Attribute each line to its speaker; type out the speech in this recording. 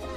Speaker 1: Yeah.